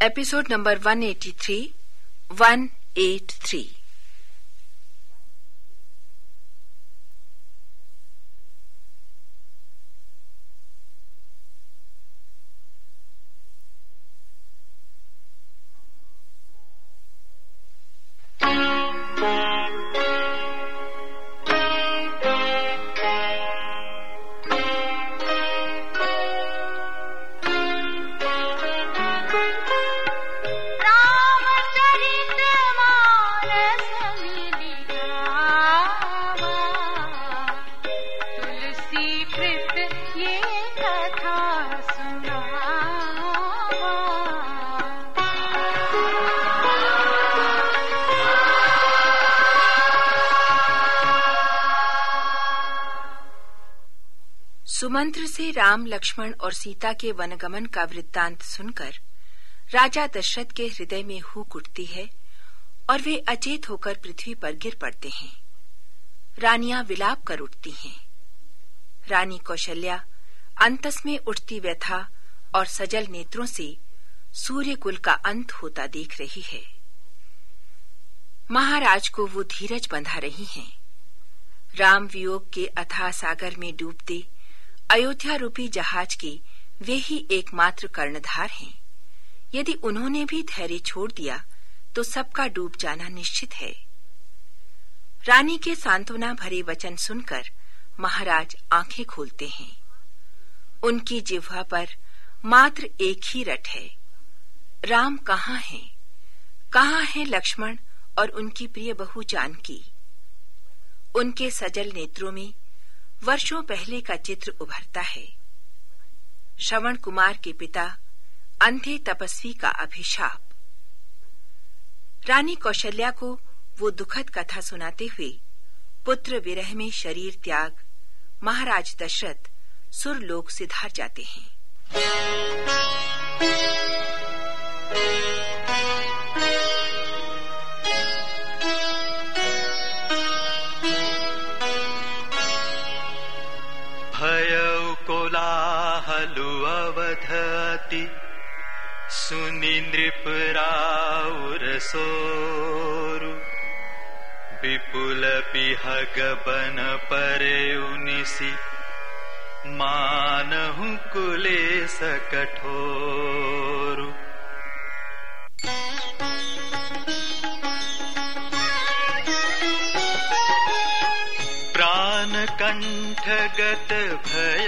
episode number 183 183 Sumantra से राम, लक्ष्मण और सीता के वनगमन का वृत्तांत सुनकर राजा दशरथ के हृदय में हुक उठती है और वे अचेत होकर पृथ्वी पर गिर पड़ते हैं। रानियाँ विलाप कर उठती हैं। रानी कौशल्या अंतस में उठती व्यथा और सजल नेत्रों से सूर्य कुल का अंत होता देख रही है। महाराज को वो धीरज बंधा रही हैं। राम वियोग के अथाह सागर में डूबते अयोध्या रूपी जहाज़ के वे ही एकमात्र कर्णधार हैं। यदि उन्होंने भी धैर्य छोड़ दिया तो सबका डूब जाना निश्चित है। रानी के सांत्वना भरे वचन सुनकर महाराज आँखें खोलते हैं। उनकी जिह्वा पर मात्र एक ही रट है। राम कहाँ है? कहाँ है लक्ष्मण और उनकी प्रिय बहू जानकी? उनके सजल नेत्रों में वर्षों पहले का चित्र उभरता है। श्रवण कुमार के पिता अंधे तपस्वी का अभिशाप। रानी कौशल्या को वो दुखद कथा सुनाते हुए पुत्र विरह में शरीर त्याग, महाराज दशरथ सुरलोक सिधार जाते हैं। सुनीन्द्रिपरा सुनि नृपराउरसोरु विपुल पिहगबन परे उनिसि मानहु कुले सकठोरु कठोरु। कंठगत भय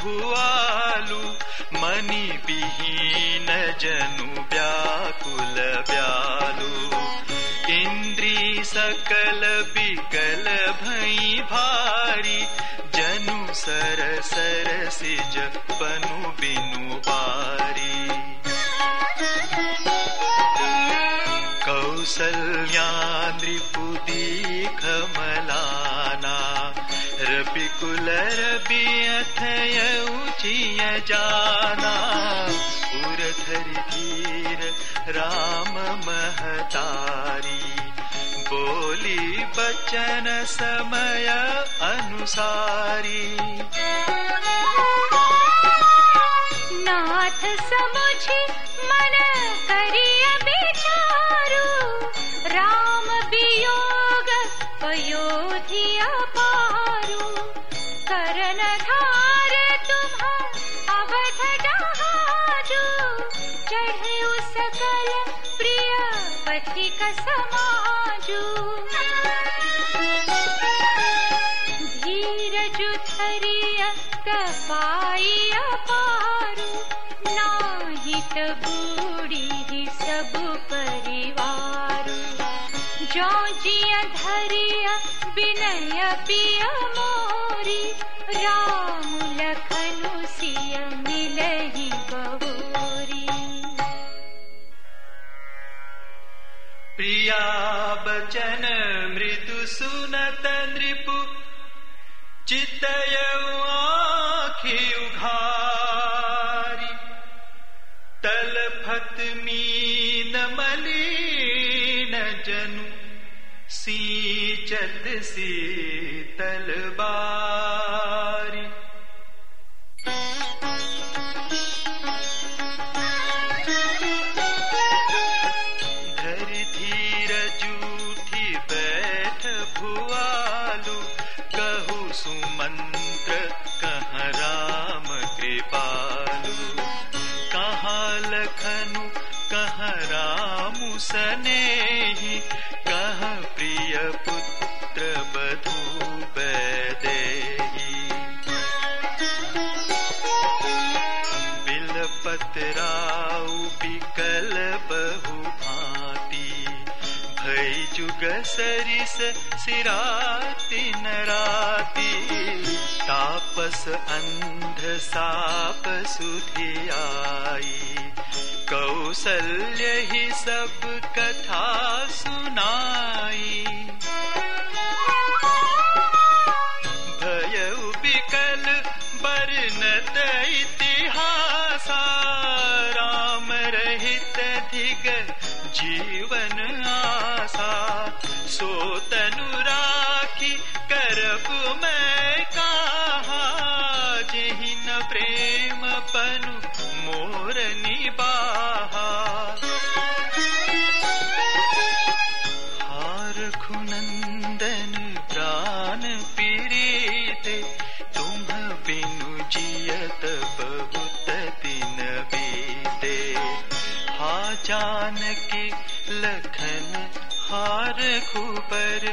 भुआलु, मणि विहीन जनु व्याकुल व्यालु। इंद्री सकल विकल भई भारी, जनु सर सर सिज पनु बिनु बारी। कौसल्या नृपुदी खमलाना रबिकुल रबि अथय उचिय जाना। उरधर धीर राम महतारी। बोली बचन समय अनुसारी। नाथ समुझी कपाई पारू नाहित बूढ़ी सब परिवार। जो जिया धरिया, विनय पिया मोरी, राम लखनु सिय मिलही बहोरी। प्रिया बचन, मृदु सुनत नृपु, चितय आखि उघारी तलफत मीन मलिन जनु सींचत सी बारी सरिस सिराति नराती, तापस अंध साप सुधि आई। कौसल्य ही सब कथा सुनाई। भय बिकल बरनत इतिहासा, राम रहित धिग जीवन सो तनु राखी करब मैं कहा? जही न प्रेम पनु खुबर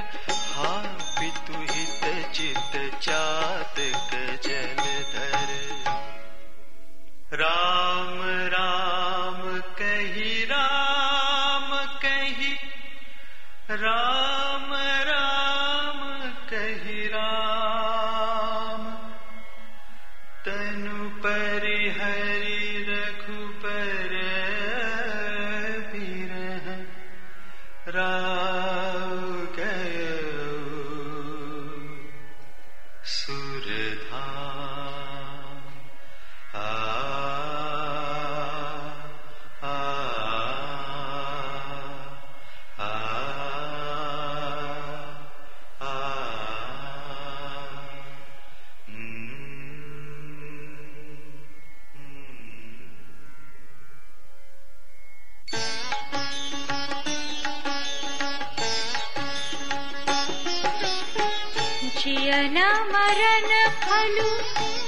हा पितु हित चित चातक जलधर राम राम, कही राम कही राम राम, कही राम। तनु परिहरि मरन फलु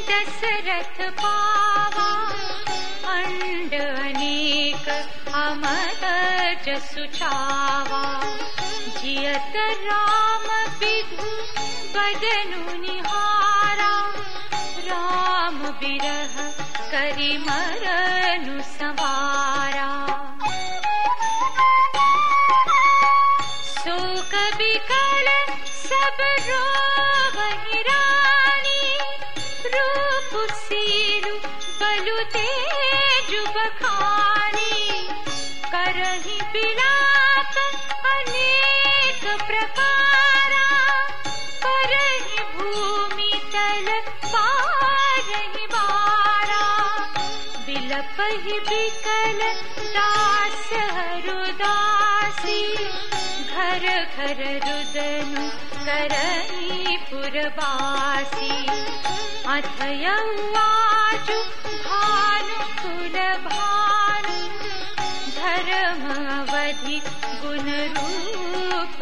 दशरथ पावा। अंड अनेक अमर जसु चावा। जियत राम विधु बदनु निहारा। राम बिरह करि मरनु सवारा बखानी करहि बिलाप अनेक प्रकारा करहि भूमि तल पारहि बारा बिलपहि बिकल दास हरुदासी घर घर रुदनु करई पुरवासी अथयवाजु भानु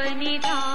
धर्म